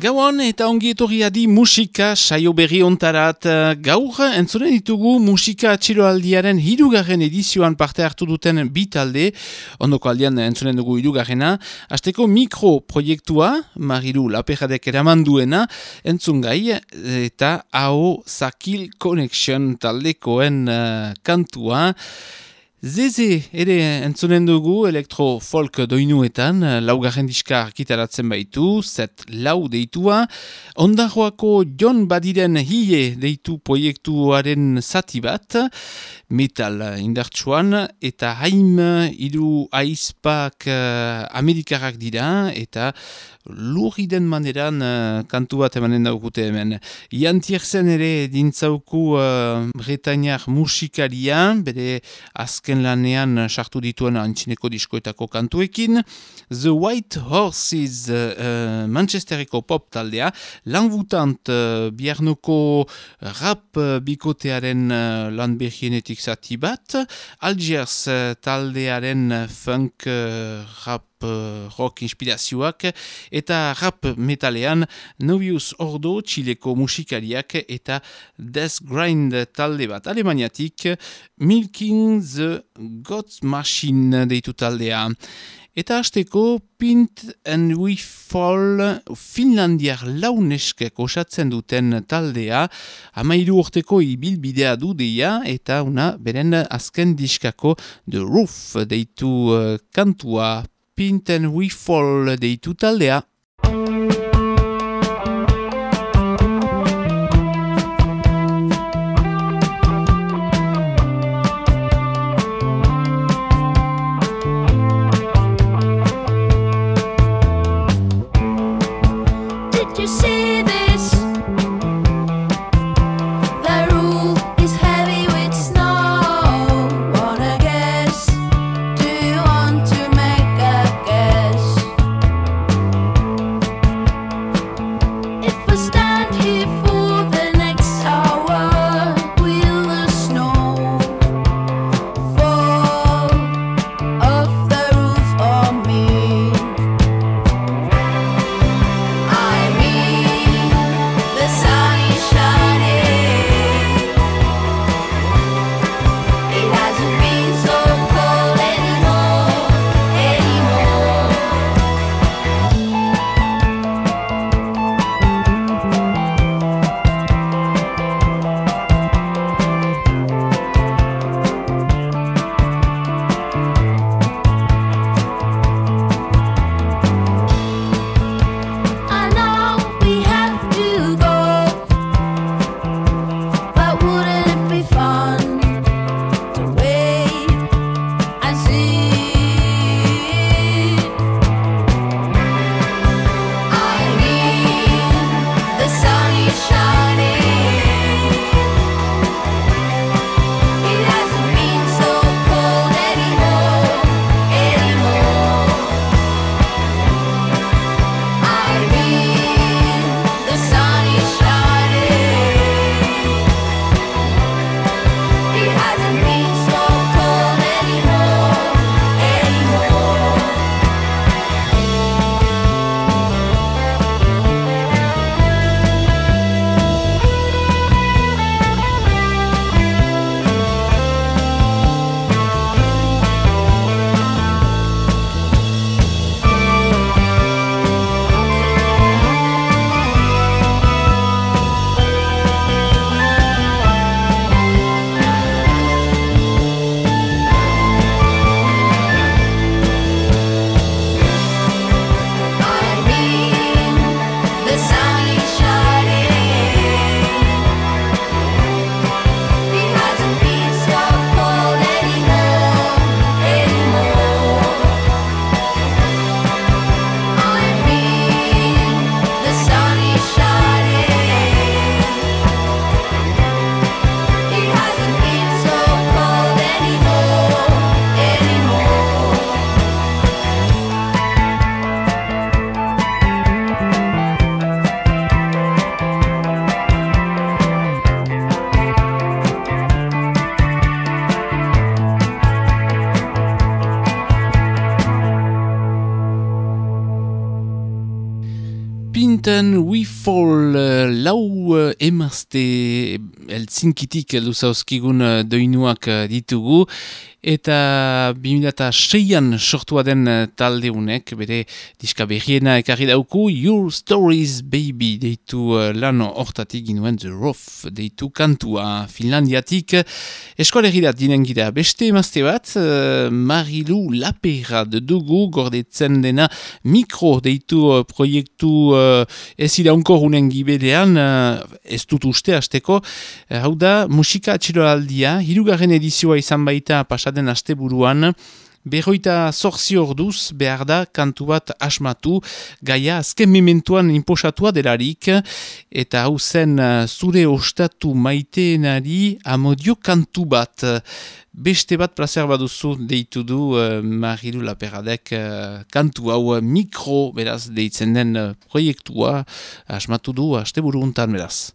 Gauan eta ongi etorri adi musika saio berri ontarat. Gaur entzuren ditugu musika atxiloaldiaren hirugarren edizioan parte hartu duten bi talde. Ondoko aldean entzuren dugu hirugarrena. Azteko mikro proiektua, Marilu Lapejadek eraman duena, entzun gai eta AO Zakil Connection taldekoen uh, kantua. Zeze, ere entzunen dugu elektro-folk doinuetan, laugarren diska arkitaratzen baitu, zet lau deitua. Ondaroako John Badiren hie deitu proiektuaren zati bat, metal indartsuan, eta haim idu aizpak uh, amerikarrak dira, eta lurri den maneran uh, kantu bat emanen daukute hemen. Ian Tiersen ere dintzauku uh, Bretañar musikaria, bere azken lanean sartu dituen antxineko diskoetako kantuekin. The White Horses uh, Manchestereko pop taldea, lanvutant uh, biarnoko rap bikotearen uh, lan behienetik zati bat, Algiers uh, taldearen funk uh, rap rock inspirazioak eta rap metalean Novius Ordo Txileko musikariak eta Death Grind talde bat. Alemaniatik Milking the God's Machine deitu taldea. Eta hasteko Pint and We Fall Finlandiar launeskek osatzen duten taldea. Amairu urteko ibilbidea du deia eta una beren azken diskako The Roof deitu uh, kantua Pint and We Fall deitu taldea. Helsinkitik heldu uh, doinuak uh, ditugu eta 2006an sortua den uh, talde unek bere diska berriena ekarri dauku Your Stories Baby deitu uh, lan hortatik ginuen The Roof deitu kantua Finlandiatik. Eskolegirat dinen gira beste emazte bat uh, Marilu Lapera dugu gordetzen dena mikro deitu proiektu ez iraunko unen gibedean ez dut uste hasteko. Hau da musika atxiloaldia hirugarren edizioa izan baita pasaden asteburuan Berroita zorzi orduz behar da kantu bat asmatu, gaia azken mementuan inposatua delarik, eta hau zen uh, zure ostatu maiteenari amodio kantu bat. Beste bat placer baduzu deitu du uh, Marilu Laperadek uh, kantu hau uh, mikro beraz deitzen den uh, proiektua asmatu du asteburu untan beraz.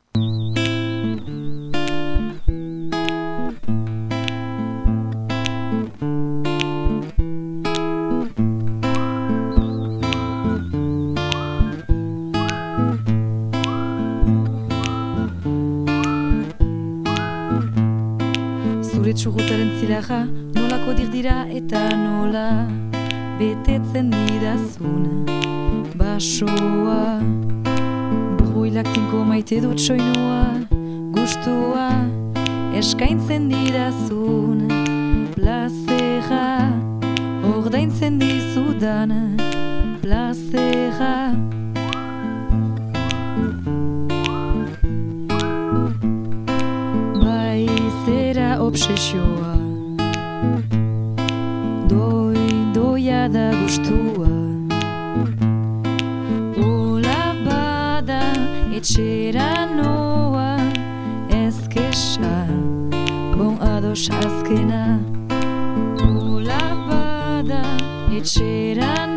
Zure txurrutaren zilaja nolako dirdira eta nola betetzen didazun. Basoa Bruilak tinko maite dut soinua gustua eskaintzen didazun. Plazera ordaintzen dizudan. Plazera obsesioa. Doi, doia da gustua Ola bada etxera noa. Ez kexa Bon ados azkena Ola bada etxera noa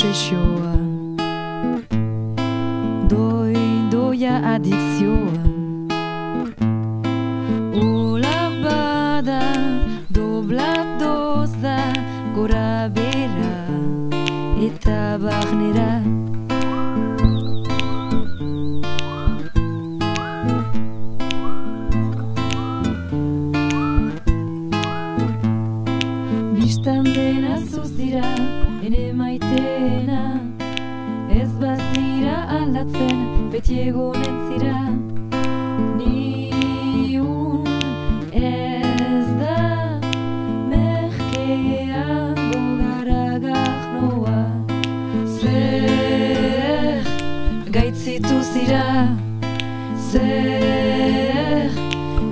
obsesioa, doi doia adikzioa Ola bada, dobla doza, gora bera eta barnera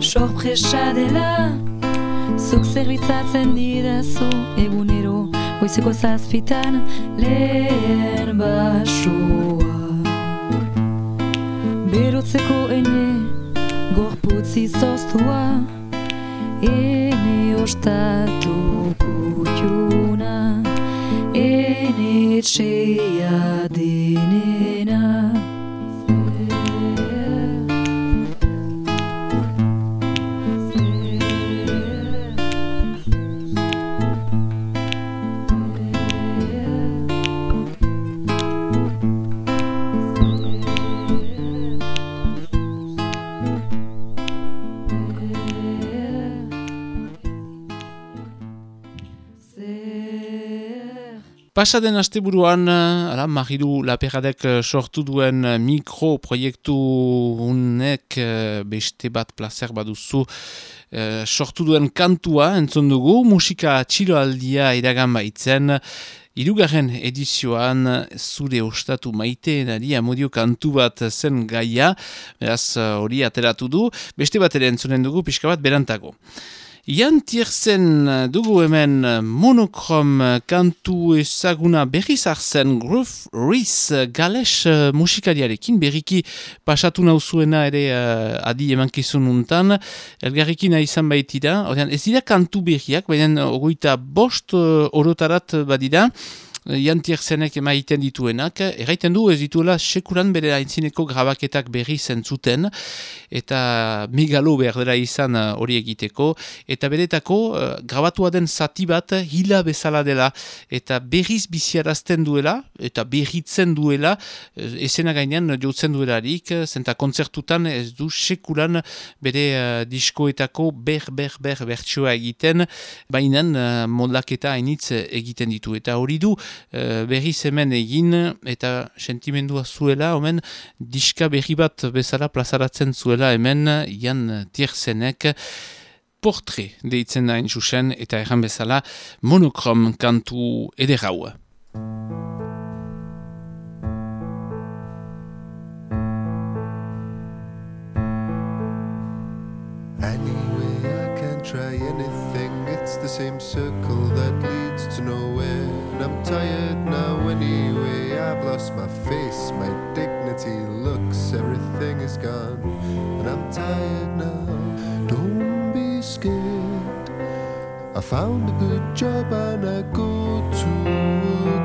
sorpresa dela. Zuk zerbitzatzen didazu egunero Goizeko zazpitan lehen basoa Berotzeko ene gorputzi zoztua Ene ostatu kutxuna Ene etxea Pasaden asteburuan, eh, ala, Marilu Laperadek eh, sortu duen eh, mikro proiektu unek beste bat placer baduzu eh, sortu duen kantua entzun dugu, musika txiloaldia iragan baitzen, Hirugarren edizioan zure ostatu maiteenari amodio kantu bat zen gaia, beraz hori ateratu du, beste bat ere entzunen dugu pixka bat berantago. Ian Tiersen dugu hemen monokrom kantu ezaguna berriz arzen Groove gales eh, musikariarekin. Berriki pasatu nauzuena ere uh, adi emankizun untan. Elgarrikin izan baitira, ez dira kantu berriak, baina ogoita bost uh, orotarat badira Jan Tierzenek emaiten dituenak, erraiten du ez dituela sekuran bere aintzineko grabaketak berri zentzuten, eta megalo behar izan eh, hori egiteko, eta beretako uh, grabatua den zati bat hila bezala dela, eta berriz biziarazten duela, eta berritzen duela, uh, esena gainean jotzen duelarik, zenta kontzertutan ez du sekulan bere uh, diskoetako ber, ber, ber, bertsioa egiten, baina uh, moldaketa hainitz egiten ditu. Eta hori du uh, berriz hemen egin, eta sentimendua zuela, omen diska berri bat bezala plazaratzen zuela hemen Jan Tierzenek portre deitzen da intxusen eta erran bezala monokrom kantu ederau. Anyway, I can try anything. It's the same circle that leads to nowhere. I'm tired now anyway. I've lost my face, my dignity, looks, everything is gone. And I'm tired now. Don't be scared. I found a good job and I go to work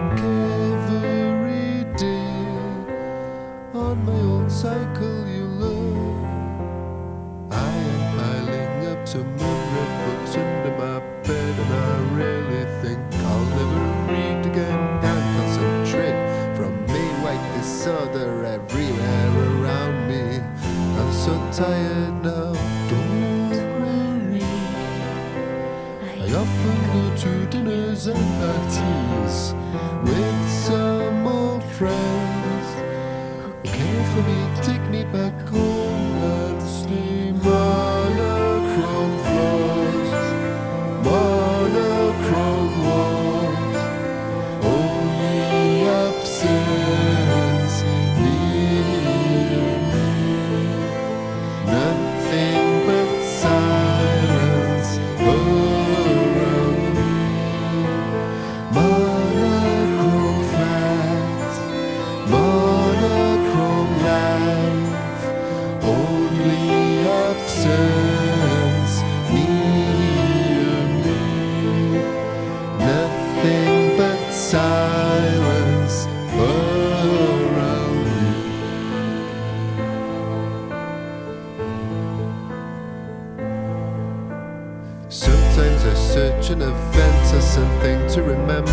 Search an event or something to remember,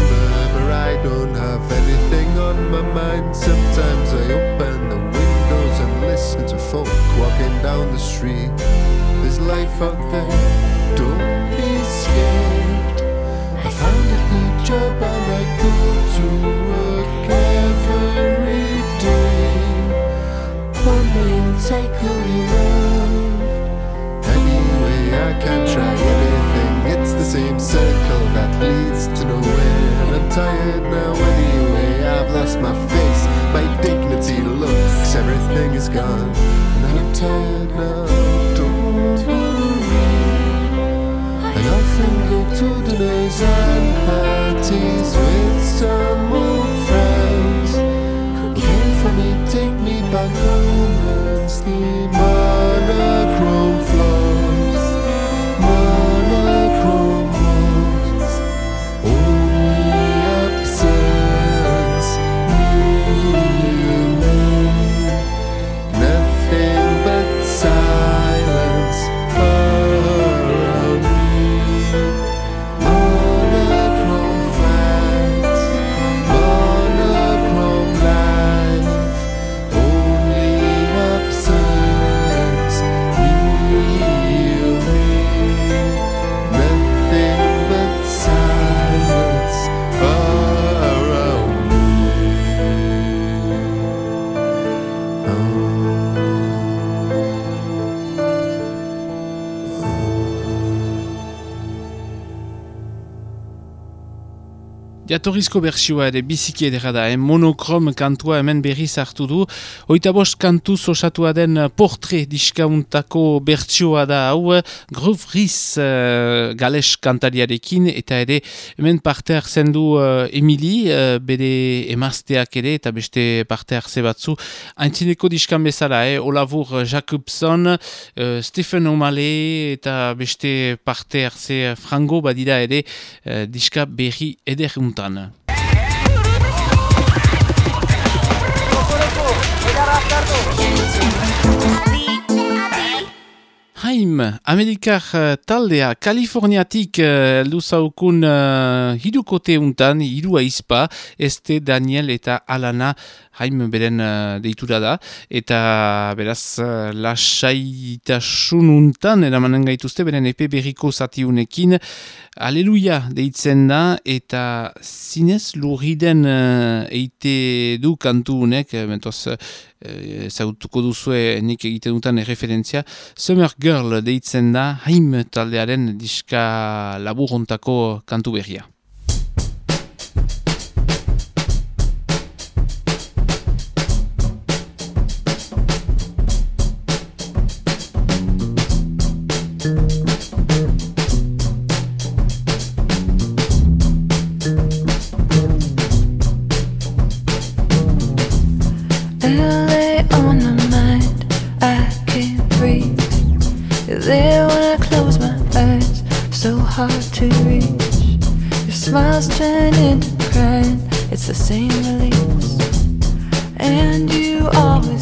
but I don't have anything on my mind. Sometimes I open the windows and listen to folk walking down the street. There's life out there, don't be scared. I found a good job and I go to work every day. On my own cycle, you love. Anyway, I can try anything. Same circle that leads to nowhere. And I'm tired now anyway. I've lost my face, my dignity, looks, everything is gone. And I'm tired now. Don't worry. I often go to dinners and parties with some old friends care for me, take me back home and sleep monochrome floors, Jatorrizko bertsioa ere biziki edera da, eh? monokrom kantua hemen berriz hartu du. Hoita bost kantu osatua den portre diskauntako bertsioa da hau, Groove Riz uh, gales kantariarekin, eta ere hemen parte hartzen du uh, Emili, uh, bere emazteak ere, eta beste parte hartze batzu. Aintzineko diskan bezala, eh? Olavur Jacobson, uh, Stephen O'Malley, eta beste parte hartze frango badira ere uh, diska berri ederuntan dran. Haim, Amerikar eh, taldea Kaliforniatik uh, luzaukun eh, uh, hidukote untan, hirua izpa, este Daniel eta Alana. Haim beren uh, deitura da, eta beraz uh, lasaitasun untan eramanen gaituzte beren epe berriko zatiunekin, Aleluia deitzen da, eta zinez lurriden uh, eite du kantu unek, uh, mentoz, ezagutuko duzue nik egiten dutan referentzia Summer Girl deitzen da haim taldearen diska laburontako kantu berria. Turn into crying, it's the same release. And you always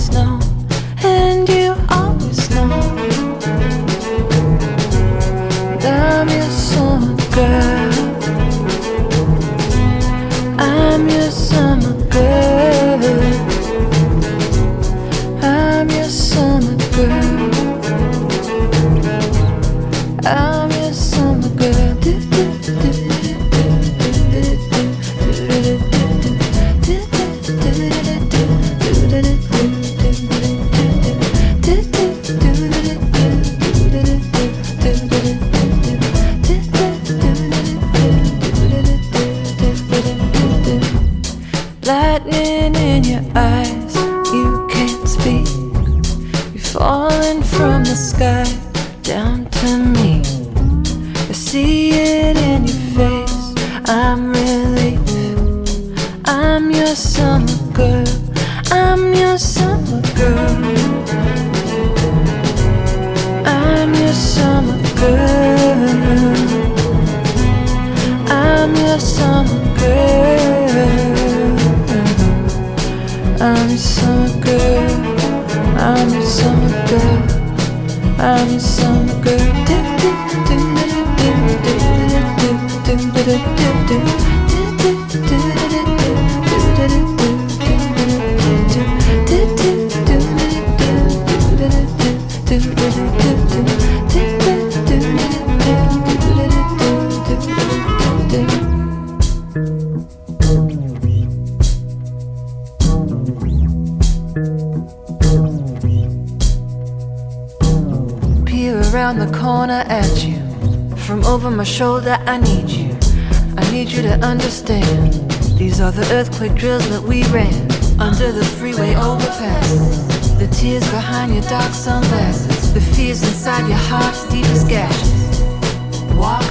around the corner at you. From over my shoulder, I need you. I need you to understand. These are the earthquake drills that we ran under the freeway overpass. The tears behind your dark sunglasses, the fears inside your heart's deepest gashes. Walk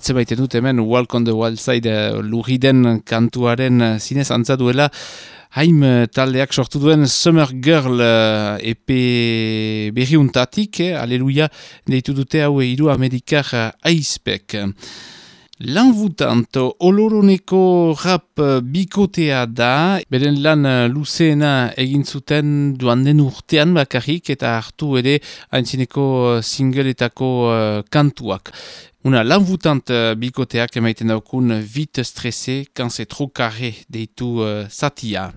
Atze baiten dut hemen Walk on the Wild Side uh, lurriden kantuaren uh, zinez antza duela Haim uh, taldeak sortu duen Summer Girl uh, epe berriuntatik, eh, aleluia, deitu dute hau hiru amerikar uh, aizpek. Lanvutant, oloroneko rap bikotea da, beren lan luzeena egin zuten duan den urtean bakarrik eta hartu ere haintzineko singletako uh, kantuak. Una l'envoûtant uh, bikoteak emaiten daukun vite stressé quand c'est trop carré deitu uh, satia.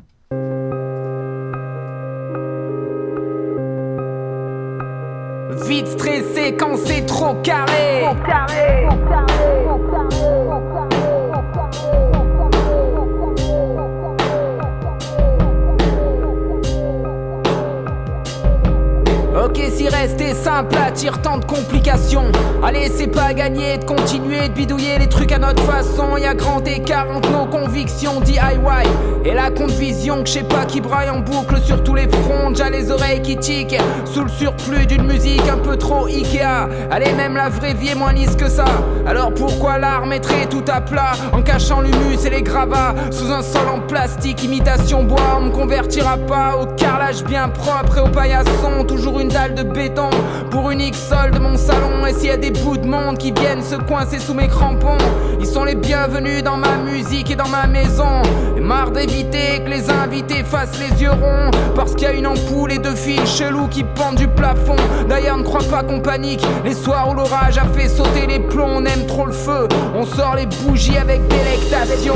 Vite stressé quand c'est trop carré. Ok, si rester simple attire tant de complications. Allez, c'est pas gagné de continuer de bidouiller les trucs à notre façon. Y a grand écart entre nos convictions DIY et la compte vision que je sais pas qui braille en boucle sur tous les fronts. Déjà les oreilles qui tiquent sous le surplus d'une musique un peu trop Ikea. Allez, même la vraie vie est moins lisse que ça. Alors pourquoi l'art mettrait tout à plat en cachant l'humus et les gravats sous un sol en plastique imitation bois? On me convertira pas au carrelage bien propre et au paillasson. Toujours une dalle de béton pour unique sol de mon salon. Et s'il y a des bouts de monde qui viennent se coincer sous mes crampons, ils sont les bienvenus dans ma musique et dans ma maison. Et marre d'éviter que les invités fassent les yeux ronds parce qu'il y a une ampoule et deux fils chelous qui pendent du plafond. D'ailleurs, ne crois pas qu'on panique. Les soirs où l'orage a fait sauter les plombs, on aime trop le feu. On sort les bougies avec délectation.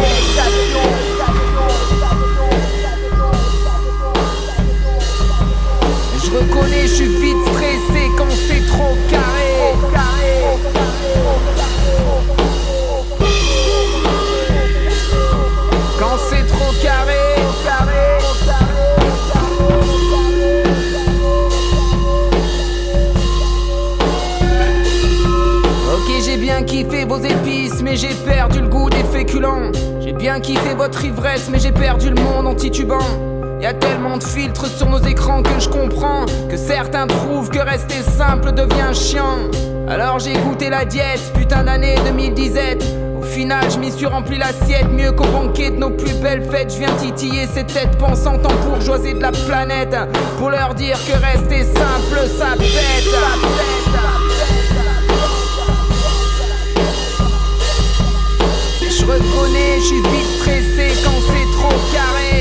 Je reconnais, je suis vite stressé quand c'est trop carré. Quand c'est trop carré. Ok, j'ai bien kiffé vos épices, mais j'ai perdu le goût des féculents. J'ai bien kiffé votre ivresse, mais j'ai perdu le monde en titubant. Y a tellement de filtres sur nos écrans que je comprends que certains trouvent que rester simple devient chiant. Alors j'ai goûté la diète, putain d'année 2017. Au final, je m'y suis rempli l'assiette, mieux qu'au banquet de nos plus belles fêtes. Je viens titiller ces têtes pensantes en bourgeoisie de la planète pour leur dire que rester simple, ça pète. Je reconnais, je vite stressé quand c'est trop carré.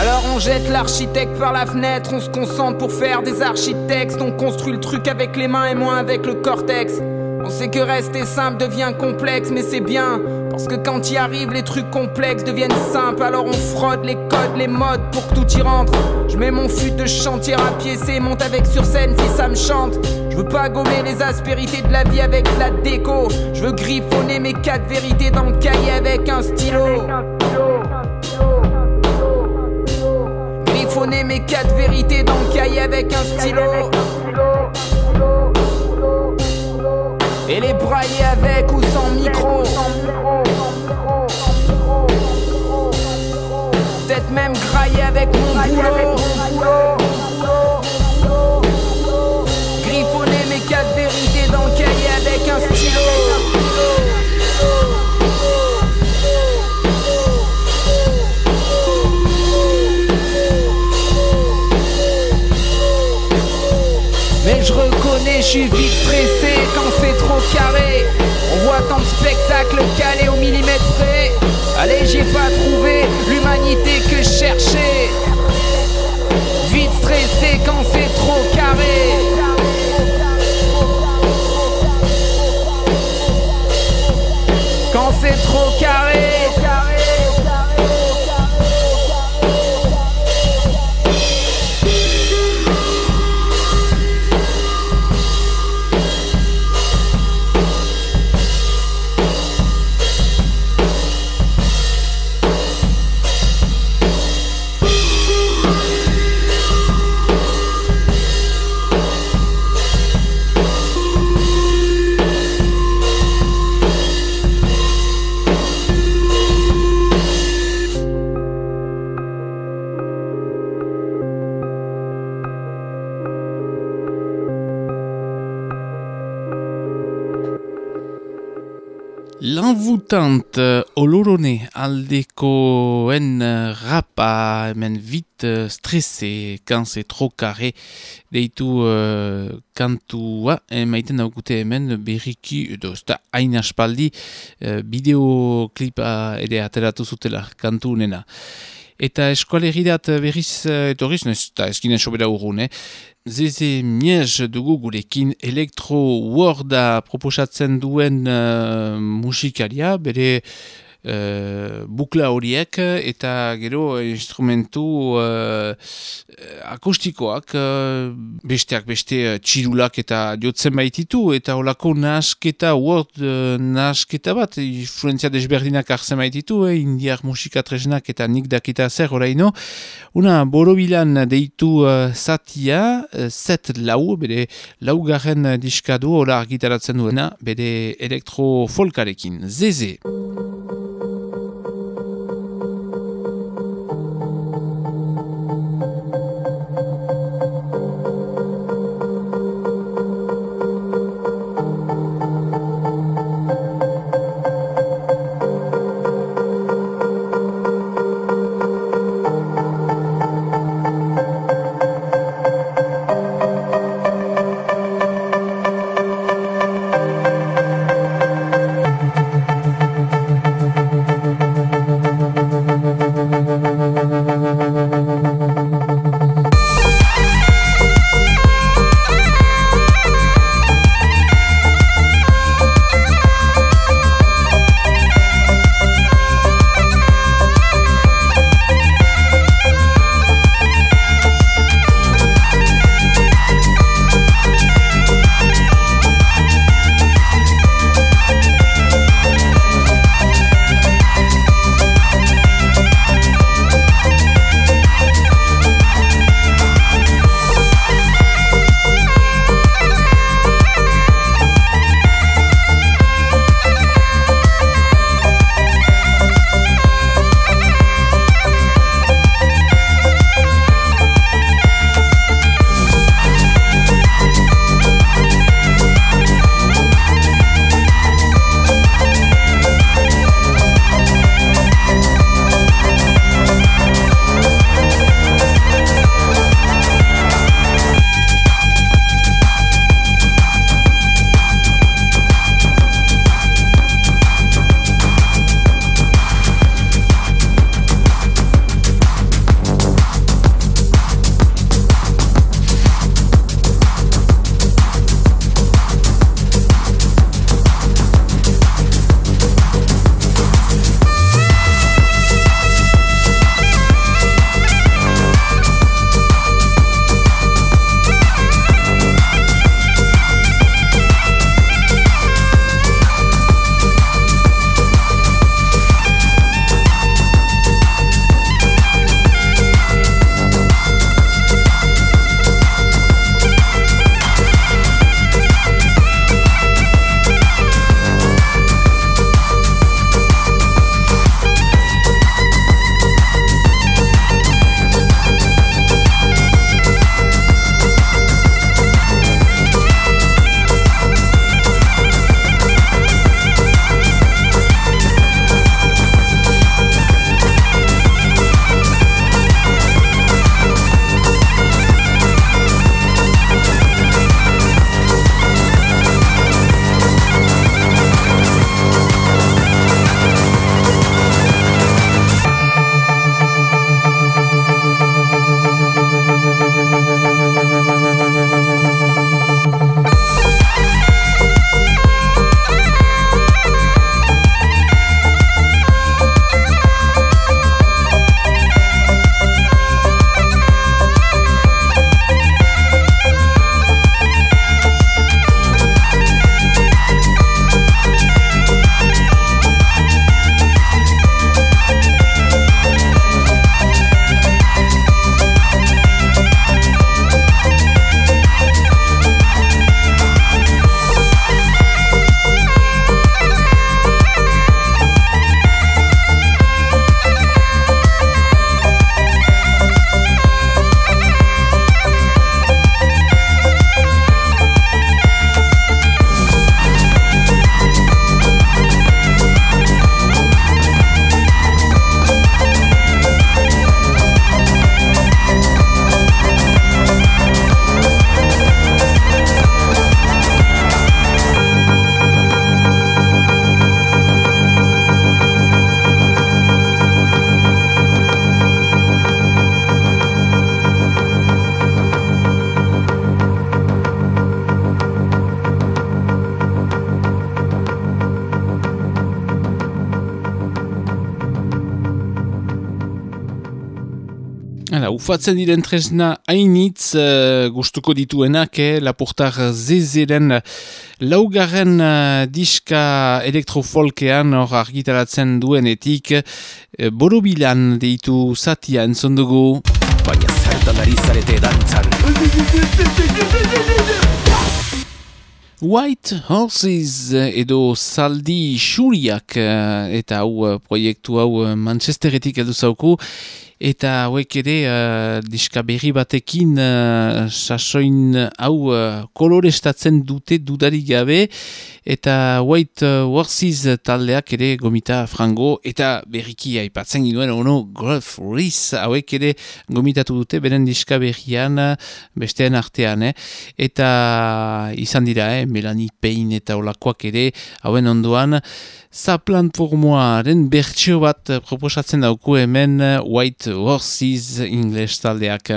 Alors on jette l'architecte par la fenêtre, on se concentre pour faire des architectes, on construit le truc avec les mains et moins avec le cortex. On sait que rester simple devient complexe, mais c'est bien. Parce que quand y arrive, les trucs complexes deviennent simples. Alors on frotte les codes, les modes pour que tout y rentre. Je mets mon fut de chantier à pied, c'est monte avec sur scène si ça me chante. Je veux pas gommer les aspérités de la vie avec la déco. Je veux griffonner mes quatre vérités dans le cahier avec un stylo. Griffonner mes quatre vérités dans le cahier avec un stylo. Et les brailler avec ou sans micro. Avec mon boulot. Griffonner mes quatre vérités dans le cahier avec un stylo. Mais je reconnais, je suis Envoûtant uh, olorone aldekoen uh, rapa hemen vit uh, stresse kan se tro kare deitu uh, kantua emaiten daukute hemen berriki edo ez da hain aspaldi uh, bideoklipa ere ateratu zutela kantu nena. Eta eskualeridat berriz uh, etorriz, ez da eskinen sobera urrun, eh? Zeze miez dugu gurekin elektro worda proposatzen duen uh, musikaria, bere uh, bukla horiek eta gero instrumentu uh, akustikoak uh, besteak beste txirulak eta jotzen baititu eta olako nasketa word uh, nasketa bat influenzia desberdinak hartzen baititu eh, indiar musika tresnak eta nik dakita zer oraino. Una borobilan deitu uh, satia uh, set lau bere laugarren diskadu hola argitaratzen duena bere elektro folkarekin. Zeze ufatzen diren tresna hainitz uh, gustuko dituenak, eh, Laportar zezeren laugarren uh, diska elektrofolkean hor argitaratzen duenetik uh, borobilan deitu zatia entzondugu. Baina zertan ari zarete dantzan White Horses edo zaldi xuriak eta hau proiektu hau Manchesteretik edu zauku eta hauek ere uh, diska berri batekin uh, sasoin hau uh, kolorestatzen dute dudarik gabe eta White uh, Horses taldeak ere gomita frango eta berriki aipatzen ginuen ono Golf Reese hauek ere gomitatu dute beren diska berrian uh, besteen artean eh? eta izan dira eh? Melanie Payne eta olakoak ere hauen ondoan Zaplan formoaren bertsio bat eh, proposatzen dauku hemen eh, White Horses English taldeak.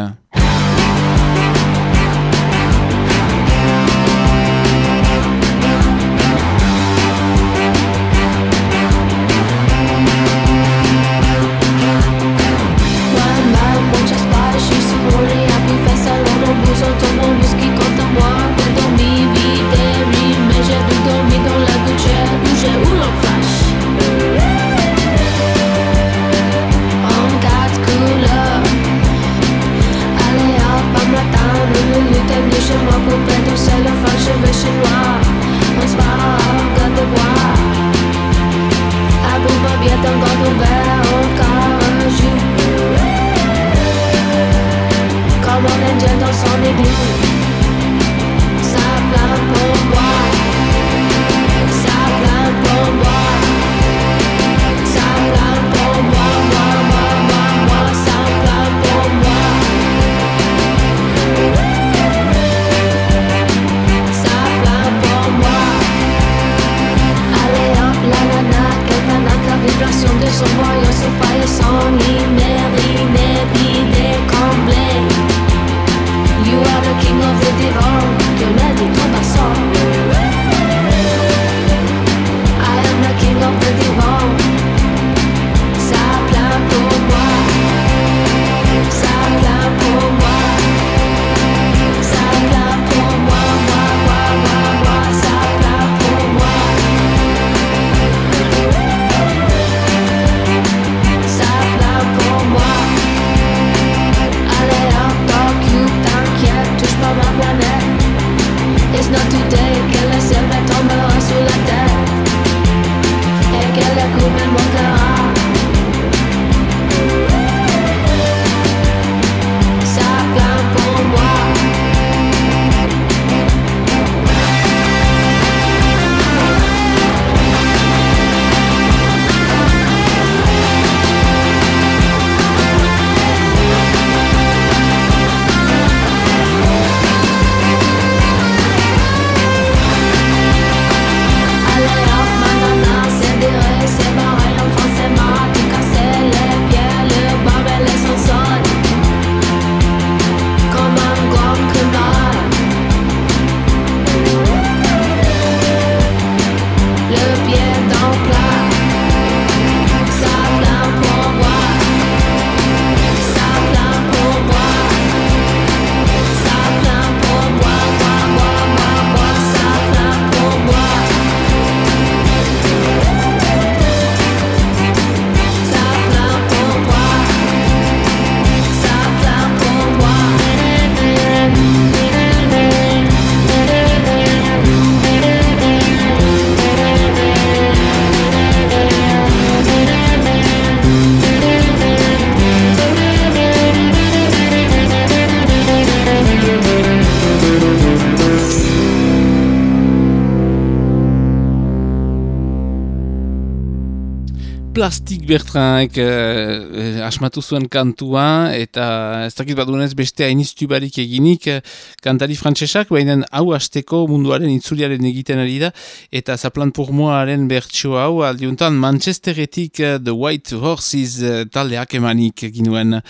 Plastik Bertranek uh, asmatu zuen kantua eta ez dakit badunez beste hainiztu barik eginik eh, kantari frantsesak, baina hau asteko munduaren itzuliaren egiten ari da eta zaplan purmoaren bertso hau aldiuntan Manchesteretik eh, The White Horses taldeak emanik ginuen.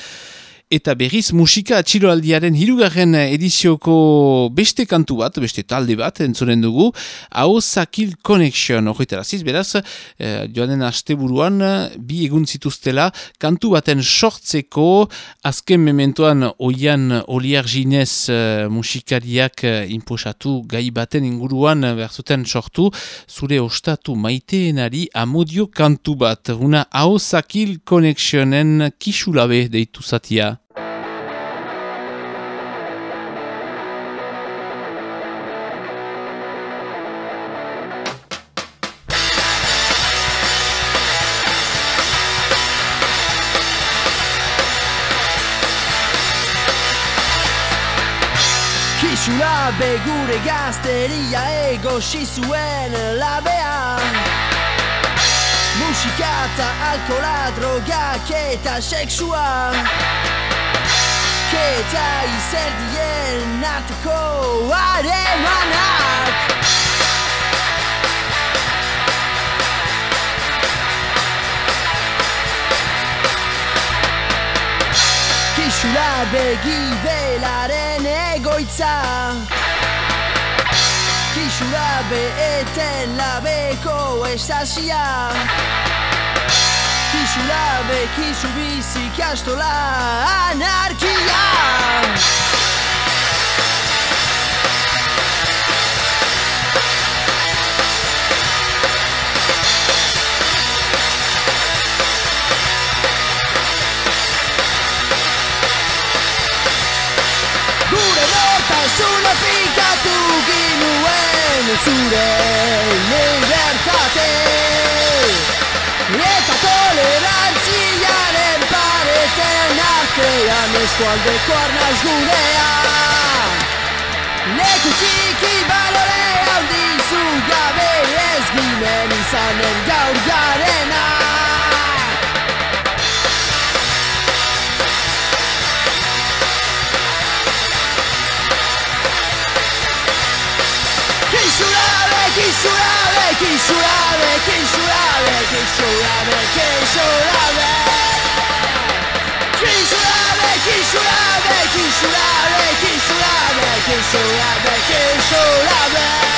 Eta berriz musika atxiloaldiaren hirugarren edizioko beste kantu bat, beste talde bat, entzoren dugu, hau Sakil Connection, horretaraziz, beraz, eh, joanen asteburuan bi egun zituztela, kantu baten sortzeko, azken mementoan oian oliar jinez eh, musikariak eh, imposatu gai baten inguruan eh, berzuten sortu, zure ostatu maiteenari amodio kantu bat, una hau Sakil Connectionen kisulabe deitu zatia. Begure gazteria egosi zuen labea. Musika eta alkola, drogak eta seksua Keta izerdien arteko aremanak Kisura begi belaren egoitza. Kisura beeten labeko estasia. Kisura be kisu bizi kastola anarkia ginuen zure libertate Eta tolerantziaren pareten artean eskualdeko arnaz gurea Leku txiki balore handizu gabe ez ginen izanen gaur garena Kiss your love, kiss your love, kiss your love, kiss your love, kiss your love, kiss your love. Kiss your love, kiss your love, kiss your love, kiss your love, kiss your love, Insurable, insurable, insurable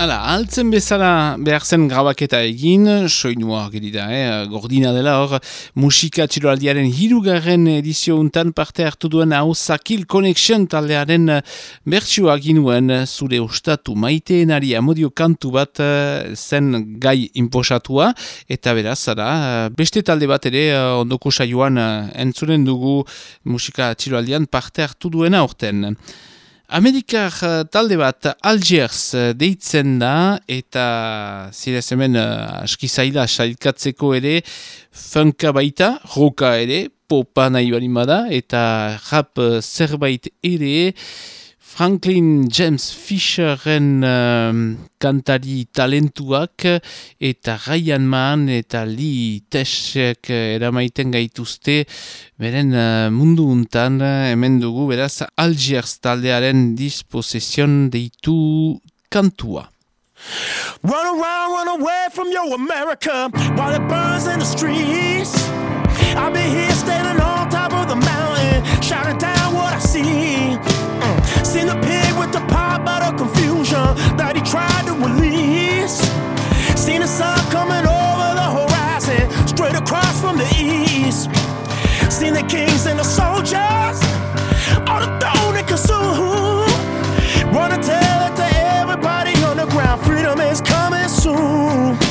Hala, altzen bezala behar zen grabaketa egin, soinua gerida, eh? gordina dela hor, musika txiloaldiaren hirugarren edizio untan parte hartu duen hau Sakil Connection taldearen bertsua ginuen zure ostatu maiteenari amodio kantu bat eh, zen gai imposatua, eta beraz, zara, beste talde bat ere eh, ondoko saioan eh, entzuren dugu musika txiloaldian parte hartu duena orten. Amerikar eh, talde bat Algiers eh, deitzen da eta zirez hemen uh, aski zaila sailkatzeko ere funka baita, roka ere, popa nahi bali bada eta rap eh, zerbait ere Franklin James Fisherren um, kantari talentuak eta Ryan Mann eta Lee Teshek eramaiten gaituzte beren uh, mundu untan hemen dugu beraz Algiers taldearen disposesion deitu kantua. Run around, run away from your America while it burns in the streets. I'll be here standing on top of the mountain, shouting down what I see. Seen the pig with the out of confusion that he tried to release. Seen the sun coming over the horizon, straight across from the east. Seen the kings and the soldiers on the throne and consumed. Wanna tell it to everybody on the ground, freedom is coming soon.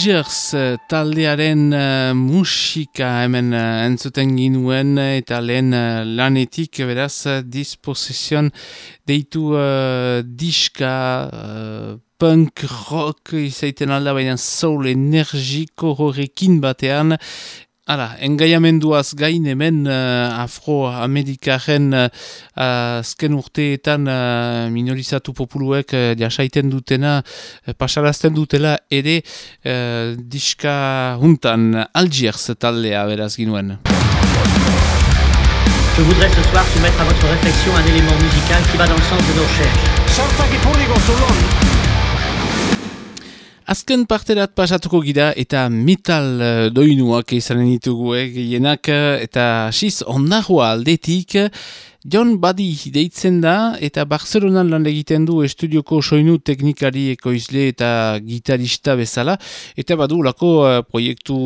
Algiers eh, taldearen eh, musika hemen eh, entzuten ginuen eta lehen eh, lanetik beraz disposizion deitu eh, diska eh, punk rock izaiten alda baina soul energiko horrekin batean Hala, engaiamenduaz gain hemen uh, afro-amerikaren uh, azken urteetan uh, minorizatu populuek uh, jasaiten dutena, uh, pasarazten dutela ere uh, diska juntan Algiers taldea beraz ginuen. Je voudrais ce soir soumettre à votre réflexion un élément musical qui va dans le sens de nos recherches. Azken parterat pasatuko gira eta metal uh, doinuak izanen ditugu eh, gehienak eh, eta siz ondagoa aldetik John Buddy deitzen da eta Barcelonan lan egiten du estudioko soinu teknikari ekoizle eta gitarista bezala. Eta badu lako uh, proiektu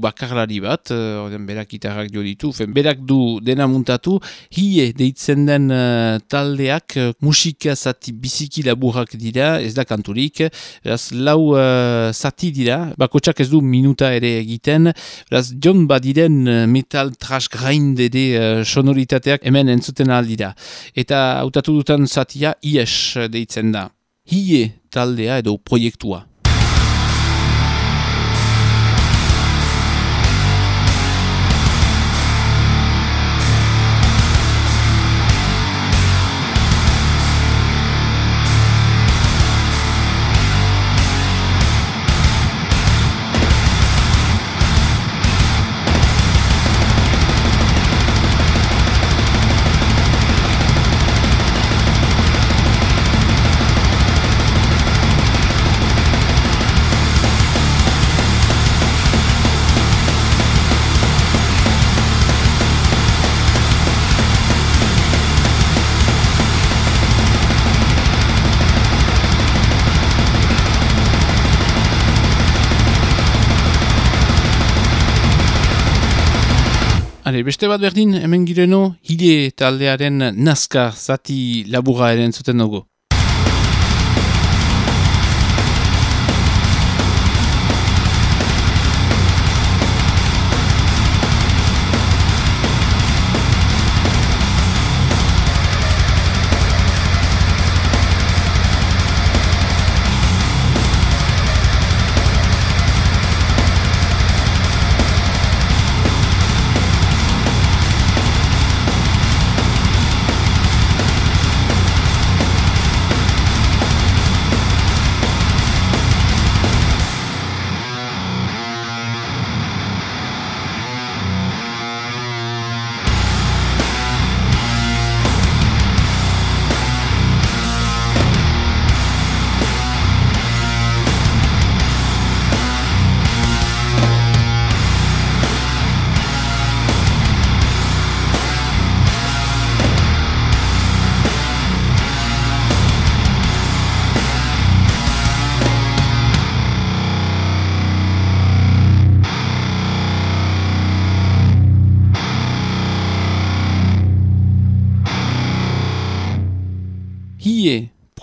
bakarlari bat, uh, berak gitarrak jo ditu, fen berak du dena muntatu, hie deitzen den uh, taldeak uh, musika zati biziki laburrak dira, ez da kanturik, beraz lau uh, zati dira, bakotsak ez du minuta ere egiten, beraz John Buddyren uh, metal trash grind ere uh, sonoritateak hemen entzuten aldira. Eta hautatu dutan zatia IES deitzen da. Hie taldea edo proiektua. Hale, beste bat berdin, hemen gireno, hile taldearen nazka zati labura eren zuten dugu.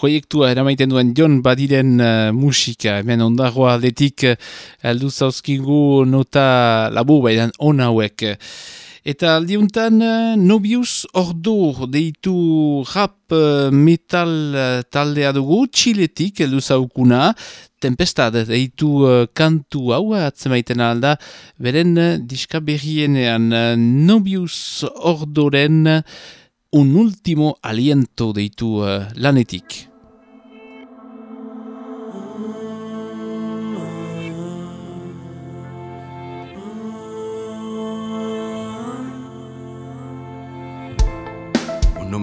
Proiektua eramaiten duen Jon Badiren uh, musika, hemen ondagoa aldetik uh, aldu zauzkigu nota labu baidan on hauek. Eta aldiuntan uh, Nobius Ordo deitu rap uh, metal uh, taldea dugu, txiletik heldu zaukuna, Tempestad deitu uh, kantu hau atzemaiten alda, beren uh, diska berrienean uh, Nobius Ordoren uh, un último aliento deitu uh, lanetik.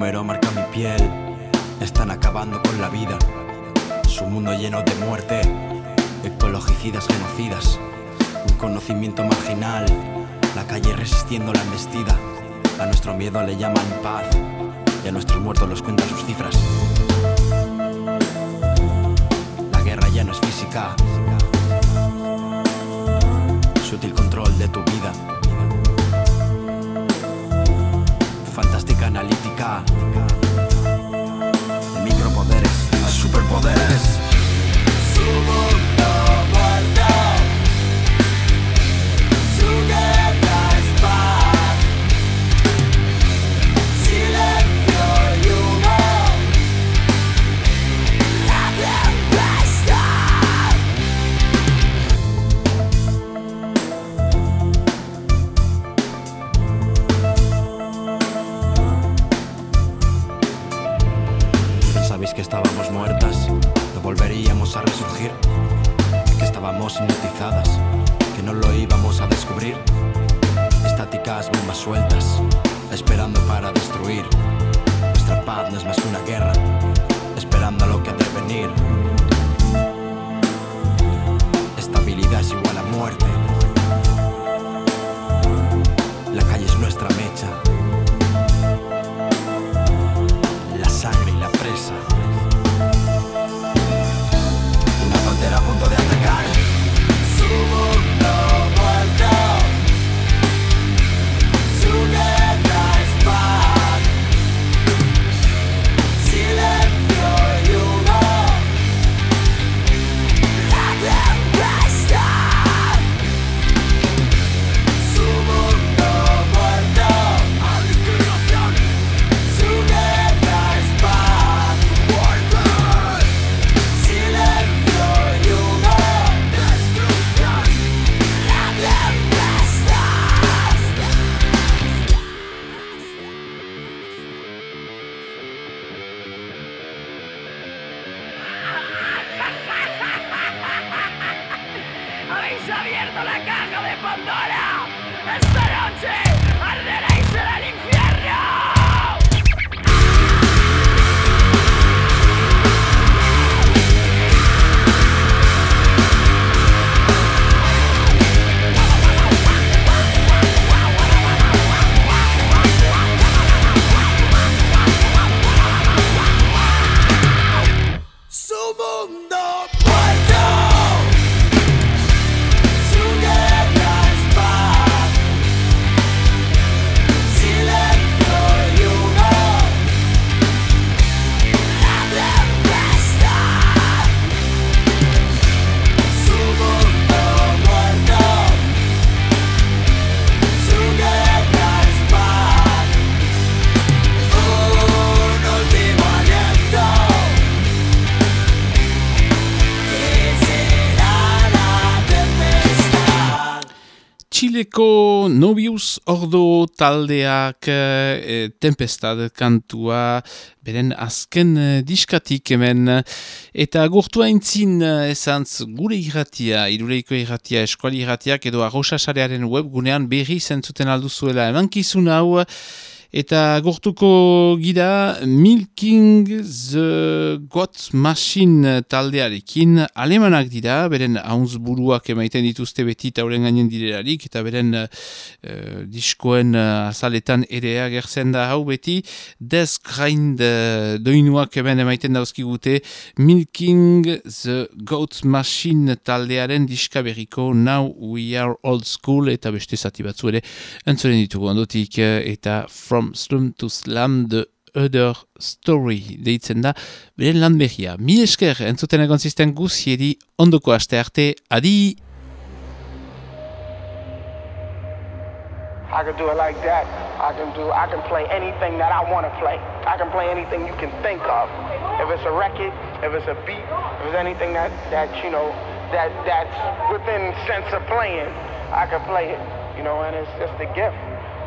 Número marca mi piel. Están acabando con la vida. Su mundo lleno de muerte. Ecologicidas, genocidas. Un conocimiento marginal. La calle resistiendo la embestida. A nuestro miedo le llaman paz. Y a nuestros muertos los cuentan sus cifras. La guerra ya no es física. Sutil control de tu vida. Fantástica analítica. De micropoderes superpoderes. Su a resurgir, que estábamos hipnotizadas, que no lo íbamos a descubrir. Estáticas bombas sueltas, esperando para destruir. Nuestra paz no es más que una guerra, esperando a lo que ha de venir. Estabilidad es igual a muerte. La calle es nuestra mecha. Suedeko Nobius Ordo taldeak e, Tempestad kantua beren azken e, diskatik hemen. Eta gurtu haintzin esantz gure irratia, irureiko irratia, eskuali irratiak edo arrosasarearen webgunean berri zentzuten alduzuela emankizun hau Eta gortuko gira Milking the God Machine taldearekin. Alemanak dira, beren haunz buruak emaiten dituzte beti tauren gainen direlarik, eta beren uh, diskoen uh, azaletan ere agertzen da hau beti, Death Grind uh, doinuak hemen emaiten dauzkigute Milking the God Machine taldearen diska berriko Now We Are Old School, eta beste zati batzu ere, entzoren ditugu ondotik, eta From From Slum to Slam Other Story deitzen da, beren lan behia. Mi esker entzuten egon zisten guziedi ondoko aste arte, adi! I can do it like that. I can do. I can play anything that I want to play. I can play anything you can think of. If it's a record, if it's a beat, if it's anything that that you know that that's within sense of playing, I can play it. You know, and it's just a gift.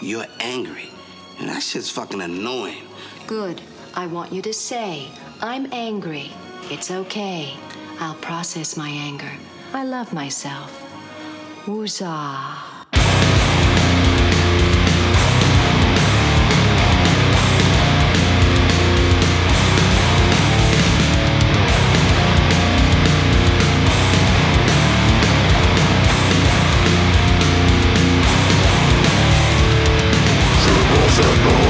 you're angry. And that shit's fucking annoying. Good. I want you to say, I'm angry. It's okay. I'll process my anger. I love myself. Woozah. We make